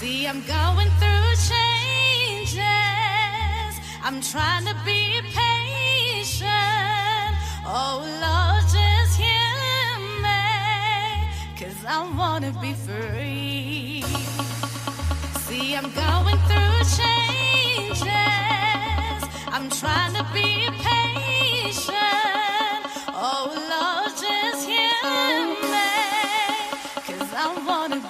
See, I'm going through changes. I'm trying to be patient. Oh, Lord, just hear me. Cause I wanna be free. See, I'm going through changes. I'm trying to be patient. Oh, Lord, just hear me. Cause I wanna